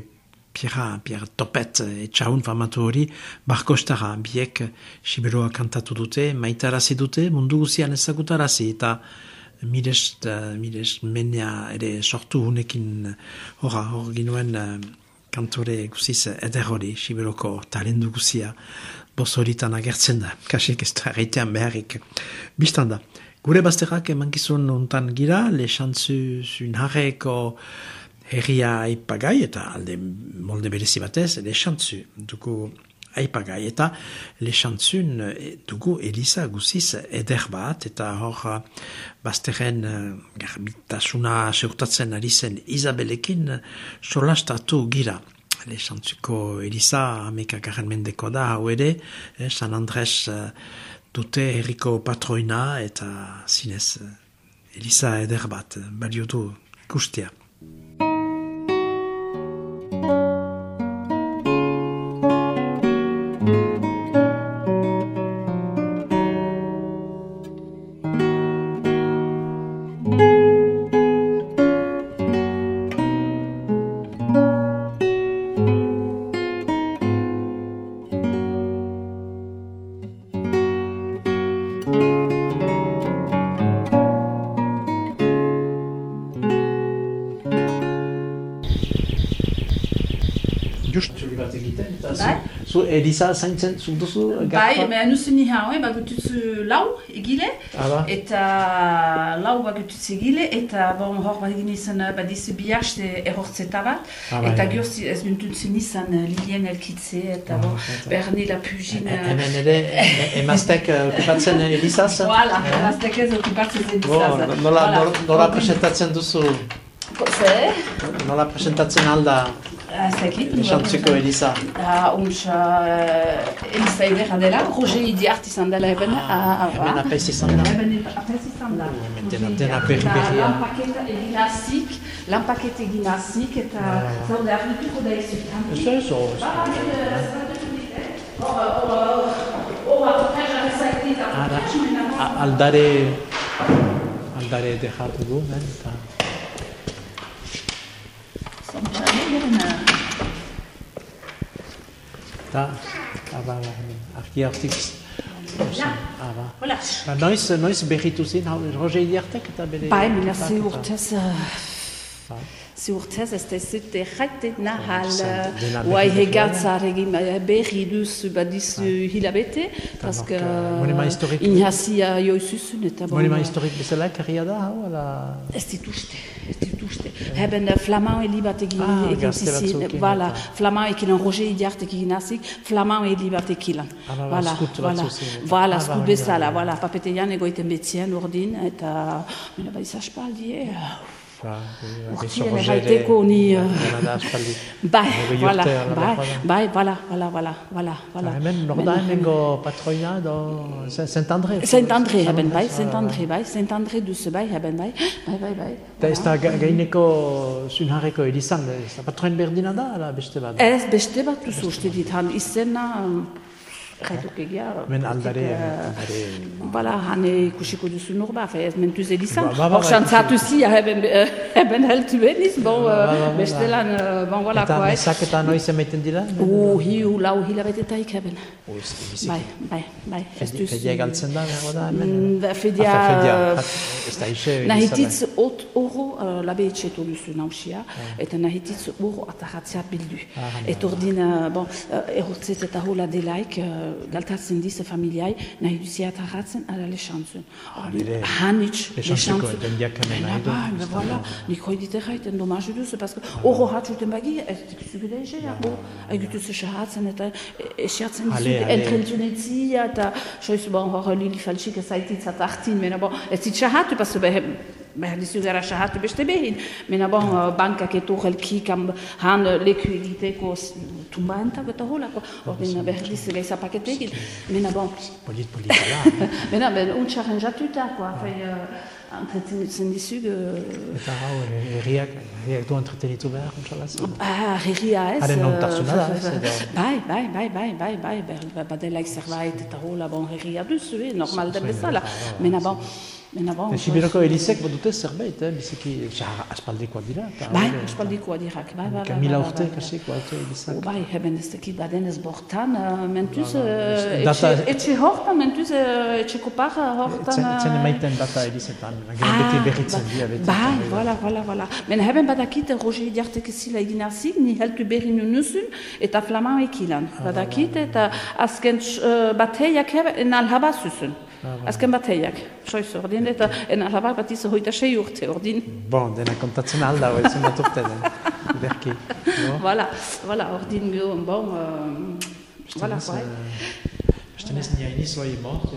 Pierra, Pierre Topet etxahun famatu hori, barkostara biek Sibiroa kantatu dute, maitarazi dute, mundu guzian ezagutarazi eta Mires, uh, mires menia ere sortu hunekin horra, hor ginuen uh, kantore guziz eder hori, Sibiroko talendu guzia, boz horitan agertzen da, kasik ez da reitean beharrik. Bistan da, gure bazterrak emankizun untan gira, le xantzu zunharreko herria aipagai, eta alde molde berezi batez, le xantzu dugu aipagai, eta le xantzun eh, dugu Elisa guziz eder bat, eta hor bazterren uh, garbitasuna seurtatzen ari zen Isabelekin solastatu gira. Le xantzuko Elisa ameka garen mendeko da, hau ere, eh, San Andres dute herriko patroina, eta zinez Elisa eder bat, balio du ikustea. Zu Elisa zaintzen zu duzu Bai, me nuzu ni hauen, bagututzu lau egile, Hala. eta lau bagututzu egile, eta bon, hor bat egin izan badizu bihaste erortzeta bat, Ah, bai, eta bai. gurzi ez bintutzen izan eh, Lilien elkitze, eta Ah, bon, eta- berni la pugin... E- Hemen ere, e- emaztek eh, okupatzen Elisaz? Voilà, aztek ez okupatzen nola, nola, nola presentatzen duzu, Zer? nola presentatzen alda Aztekit. Esantziko Elisa? Ah, untsa, uh, Elisa ederra dela, Roger Idiart izan dela eben. Ah, Hemen apaiz izan da. Eben apaiz izan da. Hemen dena- dena berri-berria. Eta Lanpaketa egin hazik, lanpaketa egin hazik, eta zaude argituko da izik. Ez ez, o, ez. Ara, a- aldare, aldare dejatu du, ben, eta... Da, aba, argi hartik... Ah, ba. Hola. Ba, noiz, noiz berritu zin, hau, Roger Iriartek eta bere... Bai, mina ze eta- urtez, Ziurtez, ez da zute jaite nahal, zen, dena berri guai dut hegatzar egin eh, berri duz badizu hilabete, paske euh, monument historique. inhazia joizuzun eta bon, Monument historik bezala, karria da, hau, ala... Ez dituzte, ez dituzte. Hebben uh, flamand heli bat egin Ah, egin gazte zizien, batzuekin, voilà, eta- flamand ekin Roger Idiartek egin hazik, flamand heli bat ekilan. Ah, ba, ba, Voilà, skut voilà, batzuekin. voilà, Ah, ba, skut hori da, bezala, hori da. voilà, papetean egoiten betzien urdin, eta, mena bai zaspaldi, eh? Ni, uh, aspaldi. Bai, Hogei voilà, bai, bai, voilà, voilà, voilà, voilà, voilà. Hemen, nor da hemengo patroina do Saint-André? Saint-André bai, Saint-André bai, Saint-André duzu bai, hebben bai, bai, bai, bai. Eta ez da ga- gaineko zunharreko edizan, ez da patroin berdina da, ala beste bat? Ez beste bat duzu uste dit, han izena, Gaituk egia. Men aldare, eh, aldare... Bala, han ikusiko duzu norba, fe, ez mentuz edizan. Ba, ba, ba, Hor xantzatu ikusi- zi, hebben, eh, hebben heltu beniz, bon, Ba, ba, ba, eh, ba. bestelan, eh, bon, voilà, Eta quoi. mesak eta noiz emaiten dira? Uh, hiu, lau hilabetetaik hebben. Oh, ez da biziki. Bai, bai, bai. ez Fedi- duzu- Fedia galtzen da, behar da, hemen? Mm, da, Fedia... Ah, fe- fedia, eh, hat- ez da ise... Nahititz ot oro, uh, labe etxeto duzu nausia, eta nahititz oro ataratzea bildu. Ah, Eta ordin, uh, bon, uh, erortzet eta hola delaik, uh, galtatzen dize familiai, nahi duzia ataratzen, ala lexantzun. nire- Hanitz, Lexantzeko, lexantzun. jendeak hemen nahi du, Baina, voilà, nik hoi dite gaiten domazu duzu, paske oro hatzuten bagi, ez dikuzu gure egea, bo, egituzu shahatzen eta esiatzen dizu, ale. entrentzionetzia, eta soiz, bon, hor lili falsik ez aititzat hartin, mena, bon, ez dit shahatu, paske behar, behar dizu gara shahatu beste behin, mena, bon, uh, bankak eto helki, kam, han uh, leku egiteko s- tumba entak eta holako, ordin behar dizu gaiza pakete egin, mena, bon, Polit, polit, ala. mena, ben, untxaren jatuta, quoi, fai, uh, entretentzen dizug, uh, Eta hau, herriak, herriak du entretenitu behar, ontsalaz. Ah, herria ez. Haren eh, nontasuna da, ez, edo? Bai, bai, bai, bai, bai, bai, bai, badelaik zerbait eta hola, bon, herria duzu, eh, normal den bezala. Mena bon, mena bon. Sibiroko elizek badute zerbait, eh, biziki, xa, aspaldikoak dira. eta Bai, aspaldikoa dirak, bai, bai, bai. mila urte, kasik, baute Oh, elizak. bai, hebben ez dakit badenez bortan, uh, mentuz, etxe, etxe hortan, mentuz, uh, etxeko parra hortan. Zen uh, zen emaiten data elizetan, gero beti berritzen dira. Bai, voilà, voilà, voilà. Men hebben badakit Roger Idiartek zila egin arzik, ni heltu berri nunuzun, eta flaman ekilan. Badakit, eta azken bateiak hebben, en zuzun. Azken bateiak, soiz ordin, eta en alhaba bat izo hoita sei urte ordin. Bon, dena kontatzen alda, hori zen bat urte den. Berki. Voilà, voilà, ordin go, bon, uh, voilà, quoi. Beste ez nia iniz hori mort,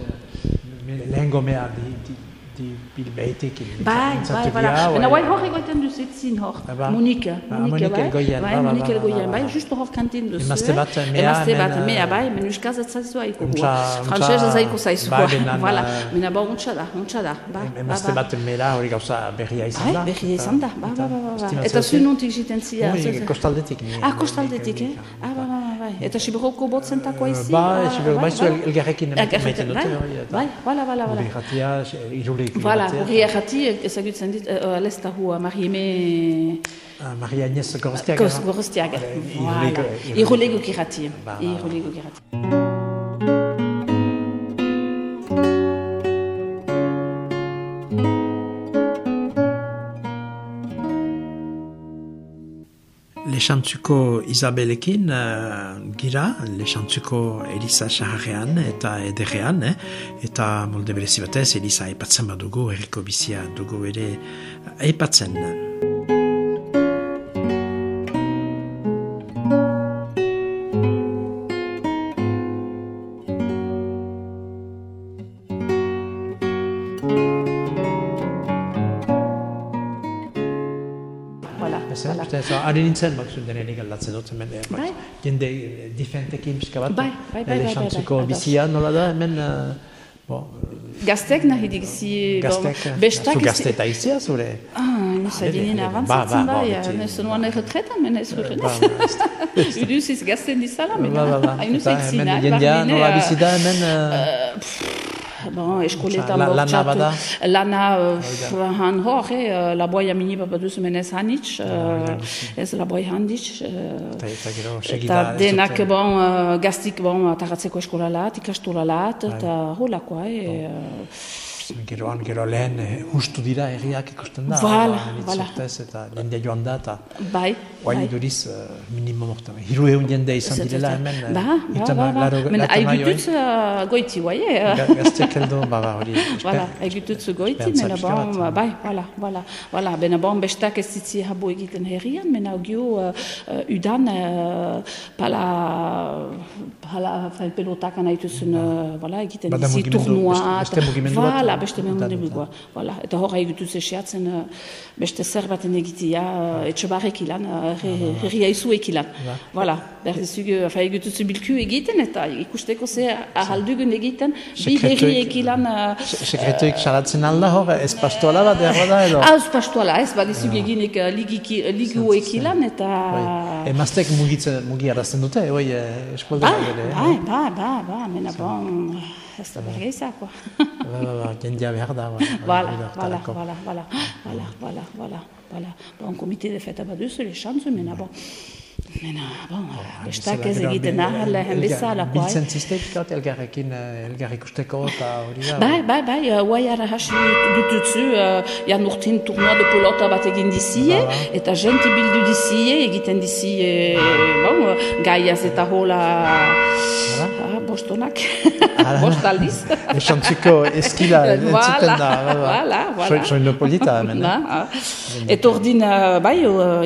lehengo mea di, di, di bilbeitik. Bai, bai, voilà. Men hauai hor egoiten duzit zin hor. Ah, ba. Monike, Ah, Monike, Monique bai. Elgoyen, Bai, ba, ba, Monique ba, ba, Elgoyen, ba, bai, ba. justo hor kantin duzu. Emazte bat, eh? mea, Emazte bat, men, mea, eh, bai, men euskazat zaizu aiko. Untxa- Frantzesa untxa- zaiko zaizu. bai, benan, Voilà, eh, mena ba, untxa da, untxa da. Ba, Emazte ba, bat mera hori gauza berria izan da. Bai, berria izan da, ba, ba, ba, ba, ba. estimatzen Eta zuen? zu nontik jiten zia. Ui, zu- kostaldetik. ni- Ah, kostaldetik, eh? Ah, ba, ba, ba, bai. Eta Siberoko botzentakoa izi? Bai, Ah, Siberoko, bai, bai, zu bai. elgarrekin Elgarrekin, emaiten dute bai, hori, eta- Bai, voilà, voilà, voilà. Gure irratia, iruleik Voilà, irratia. hori errati, ezagutzen dit, uh, alesta hua Marieme Ah, Maria Agnès Gorostiaga. Kos Gorostiaga. Voilà, Voilà. irulego- Irulego kirati. Ba, ba, ba. Irulego kirati. Lexantzuko Isabelekin uh, gira, Lexantzuko Elisa Saharrean eta ederrean, eh? eta molde berezi batez Elisa aipatzen badugu, herriko bizia dugu ere aipatzen. Ari nintzen, bak zuen aldatzen dut, hemen, eh, Bai. jende eh, diferentekin pixka bat, Bai, bai, bai, bai, bai, Lexantzuko bai, bai. bizia nola da, hemen, uh, bo, Gaztek nahi diksi... gaztek, bestak zu gazte eta izia, zure? Ah, nuz adinen bebe, avantzatzen ba, ba, bai, beti. nuz nuan erretretan, men ez Ba, ba, Uduz iz gazten dizala, men ba, ba, ba. hainuz Eta eitzina. hemen jendea nola bizi da, hemen, Bon, eskoletan La- lana bortxatu. bada? Lana, uh, han hor, eh, uh, laboia mini bat baduz menez hanitz, uh, ez laboi handitz. Uh, eta, eta gero, segida, eta ez denak, dute- bon, uh, gaztik, bon, ataratzeko eskola lat, ikastola lat, eta holakoa, eh, uh, geroan, gero lehen, eh, hustu dira herriak ikusten da. Voilà, voilà. Eta jendea joan da, eta Bai, guai bai. duriz, uh, minimum orta. Hiru egun jende izan direla hemen. eh, Ba, ba, ba, ba. laro- Men uh, goiti, guai, eh? Ga- Gazteak heldu, ba, ba, hori. Voilà, haigututz goiti, mena bon, bai, voilà, voilà, voilà, bena bon, bestak ez zitzi habo egiten herrian, mena gio uh, udan uh, pala, pala, fel pelotak anaituzun, uh, voilà, egiten dizi turnua, beste- mugimendu bat, voilà, beste bat, voilà, eta hor haigututz esiatzen uh, beste zer baten egitia, uh, etxe barrek ilan, uh, herri- herria izuek ilan, voilà, berdezugu, haigututz bilku egiten, eta ikusteko ze ahaldugun egiten, bi Sekretuek- herriek ilan, uh, Se- Sekretuik salatzen alda hor, ez pastoala bat behar da edo? Pastoala ez, badizuk eginek uh, ligiki- liguek ilan eta... Bai. Emaztek mugitzen, mugiarazten dute, oi, eh, eskualde bat ere. eh? ba, ba, ba, ba, mena bon, ez da bergeiza, koa. Ba, ba, ba, jendea behar da. ba, Voilà, hori da, voilà, hortarako. voilà, voilà, voilà, voilà, voilà, voilà. Bon, komite de feta baduzu, le chantzu, mena bon. Bon, bestak ez egiten ahal bezala. Biltzen zizteik, gaut, elgarrekin, eh, elgar ikusteko eta hori da. Bai, bai, bai, guai ara hasi dututzu, jan urtin turnua de bat egin dizie, eta jenti bildu dizie, egiten dizie, bon, gaiaz eta hola, bostonak, bost aldiz. Esantziko eskila entzuten da. Voilà, voilà. Hemen. Eta ordin, bai,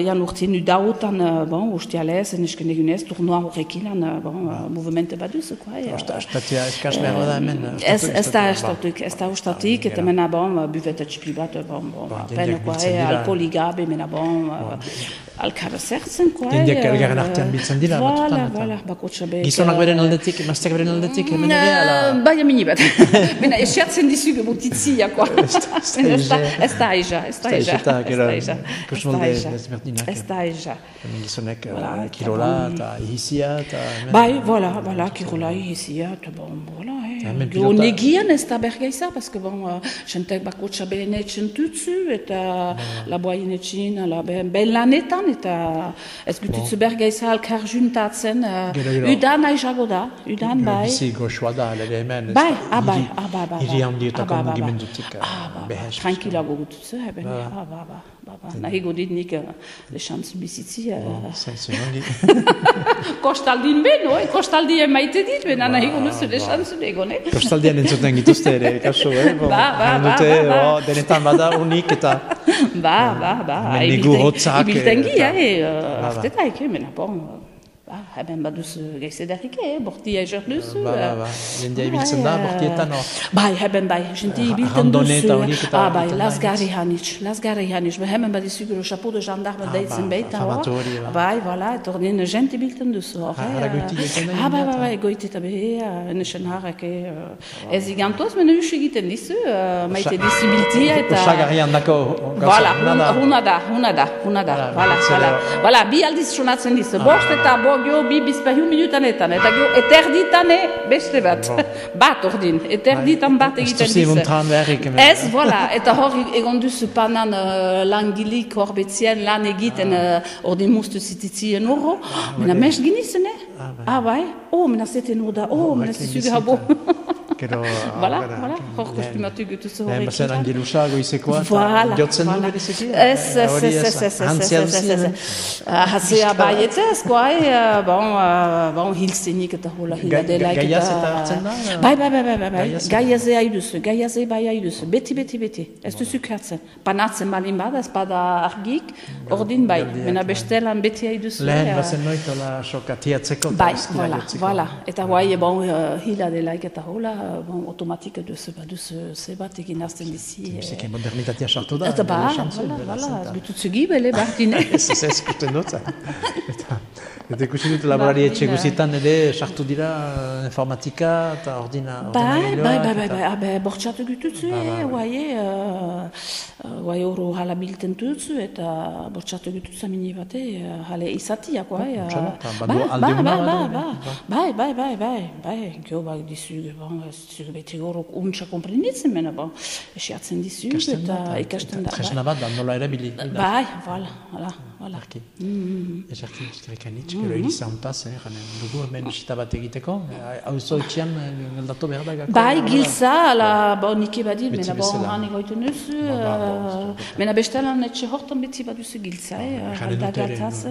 jan urtin udautan, bon, ustialez, nesken egunez, turnua horrekin, uh, bon, uh, movimente baduzu, koa. eh, Osta- Ostatia eskas behar da hemen. eh, Ez, ez da ba. estatik, ez da ustatik, eta mena bon, bufeta txipi bat, bon, bon, jendeak apena, koa, biltzen eh, dira. alkoholi gabe, mena bon, alkara zertzen, koa. Jendeak eh, elgarren artean biltzen dira, Voilà, eta- voilà, bakotxa. Gizonak beren aldetik, emazteak beren aldetik, hemen ere, ala... Bai, mini bat. Mena, esiatzen dizugu botitzia, koa. Ez da- da Ez da- eja. ez da eja, ez da eja, ez ikusmolde ez da eja. Hemen gizonek, eh, kirola eta ihizia eta... Bai, voilà, voilà, kirola izia, eta bon, voilà, eh. Gero pilota- negian ez da bergeiza, paske bon, uh, jentek bakotxa behen etxen tutzu, eta laboaien etxin, la ben, ben lanetan, eta ez gututzu bergeiza alkar juntatzen, uh, gero. udan aizago da, udan bai. Bizi goxoa da, lege hemen. Bai, da ah, bai, hiri- ah, bai, bai, Hiri bai. handietako Ah, bai, bai, eh, ba, ba, behez. tranquilago gututzu, eben, ah, ba, ba, ba, ba. Nahi godit nik uh, lexantz bizitzi, uh, ongi. kostaldin ben, oi, kostaldien maite dit, bena nahi gonuzu lexantz egon, eh? Kostaldian entzuten gituzte ere, kaso, eh? Ba, ba, ba, dute, ba, ba. oh, denetan bada unik eta... Ba, ba, ba, ibilten- nigu hotzak, ibilten eta- gira, eh, Ba, ba. artetaik, eh, mena, bon, ba, haben baduz geizedarik, eh, bortia ezer duzu. Ba, ba, ba, jendea ibiltzen da, bortietan, oh. Bai, haben bai, jente ibilten randone duzu. eta horiek eta Ah, bai, egiten da, lasgarri hanitz, lasgarri hanitz, ba, hemen badizugero chapeau de gendarme deitzen ba, beita, famatu hori, ba. Bai, voilà, eta ordin jente ibilten duzu, hor, Ha, eh, hara goiti egiten da Ah, bai, jendea, bai, bai, goiti eta behe, nesen harrak, eh, ez igantoz, mena us egiten dizu, eh, maite dizu biltia eta... Osagarrian dako Voilà, nada. hun- huna da, huna da, huna da, Voilà, voilà, zera- voilà. Voilà, bi aldiz sonatzen dizu, bost eta bo, gio, bi bizpahiu minutanetan, eta gio, eterditane beste bat, bat ordin, eterditan bat Ez egiten hemen. Ez, voilà, eta hor egon duzu panan uh, langilik hor betzien lan egiten uh, ordin mustu zititzien horro, mena mes ginizen, eh? Ah, bai, oh, mena zeten urda, oh, mena bakin zizuge habo. Gero... Voilà, gara, voilà, hor lehen- kostumatu gutuzu Lehen bazen horrekin. angelusa goizekoa, eta Voilà, jotzen du voilà. bereziki? Ez, ez, ez, ez, ez, ez, ez, ez, ez. Ah, Hazea baietez, guai, eh, bon, eh, bon, hilzenik eta hola hila delaik gaiaz eta hartzen da? Bai, bai, bai, bai, bai, bai, Gaiaz- gaiaze haiduzu, gaiaze bai haiduzu, beti, beti, beti, ez duzu hartzen. Panatzen balin bada, ez bada argik, ordin bai, mena bestelan beti haiduzu. Lehen eh, bazen noit, hola sokatiatzeko. Bai, voilà, voilà. Eta guai, bon, uh, hila delaik eta hola, bon, automatik duzu, baduzu, zebat egin azten dizi. eh, Zeke modernitatea sartu da. Eta ba, voilà, voilà, eta- dututzu gibele, bartine. Ez, ez, ez, ikusten dut. Eta, eta ikusi dut laborari etxe guzitan ere sartu dira eh, informatika eta ordina, Bai, bai, bai, bai, bai, ah, bai, bortxatu gututzu, eh, guai, uh, guai oro hala bilten dutzu, eta bortxatu gututzu amini bate, hale izatia, guai. uh, Txalo, eta bai, bai, bai, bai, bai, bai, bai, gio, bai, dizu, bon, ez dizu beti goro untxa komprenitzen, mena, bon, esiatzen dizu, Ikasten da, eta ikasten da, Tresna bai. bat da, nola erabili. Bai, voilà, voilà, Voilà. Erki. Ezerki, eskerrik anitz, gero iriza hontaz, eh, janen, dugu hemen bisita bat egiteko, hau zo etxian, eh, geldatu behar da gako. Bai, gilza, ala, bo, niki Beti mena, bo, han egoitu nuzu, Ba, ba, mena bestelan etxe hortan beti baduzu gilza, eh,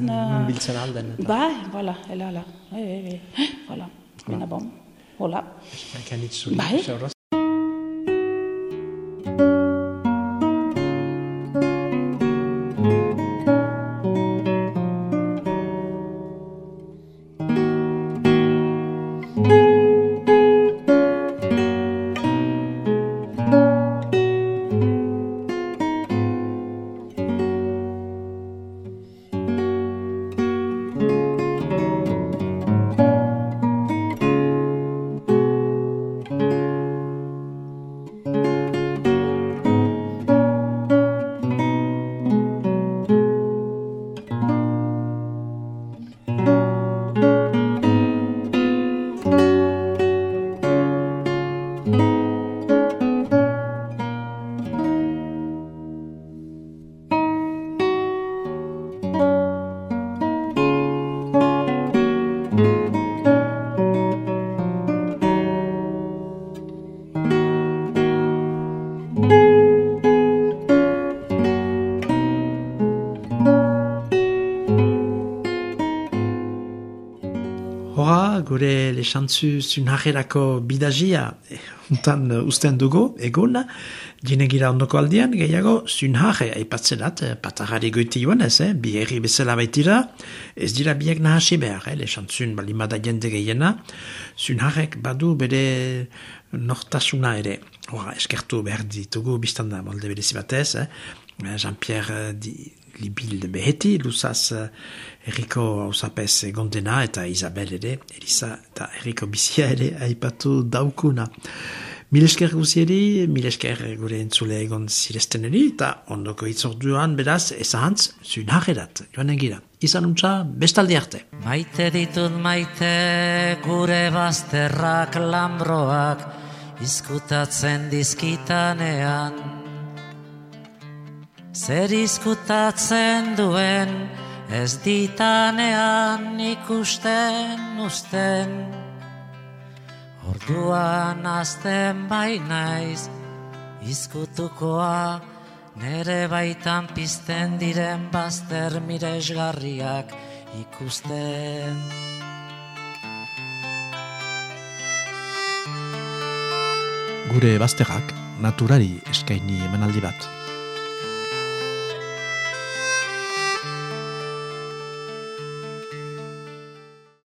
nun- nun biltzen alden. Bai, voilà, ela, ela, voilà, mena, bon, hola. Eskerrik anitz zuri, Bai. Gure lexantzu zunhajerako bidazia, eh, untan uh, usten dugu, egun, dinegira ondoko aldian, gehiago zunhaje aipatzenat, eh, patarari goiti joan ez, eh, bi herri bezala baitira, ez dira biek nahasi behar, eh, lexantzun balimada jende gehiena, zunharek badu bere nortasuna ere, hora, eskertu behar ditugu, biztanda molde berezi batez, eh, Jean-Pierre eh, di, libil beheti, luzaz uh, erriko hausapez gondena eta Isabel ere, Elisa eta erriko bizia ere aipatu daukuna. Mil esker guzieri, mil esker gure entzule egon ziresteneri, eta ondoko itzorduan beraz ezahantz zun hagerat, joan egira. Izan untza, bestaldi arte. Maite ditut maite gure bazterrak lambroak izkutatzen dizkitanean. Zer izkutatzen duen ez ditanean ikusten usten. Orduan azten bai naiz izkutukoa nere baitan pizten diren bazter miresgarriak ikusten. Gure bazterrak naturari eskaini emanaldi bat.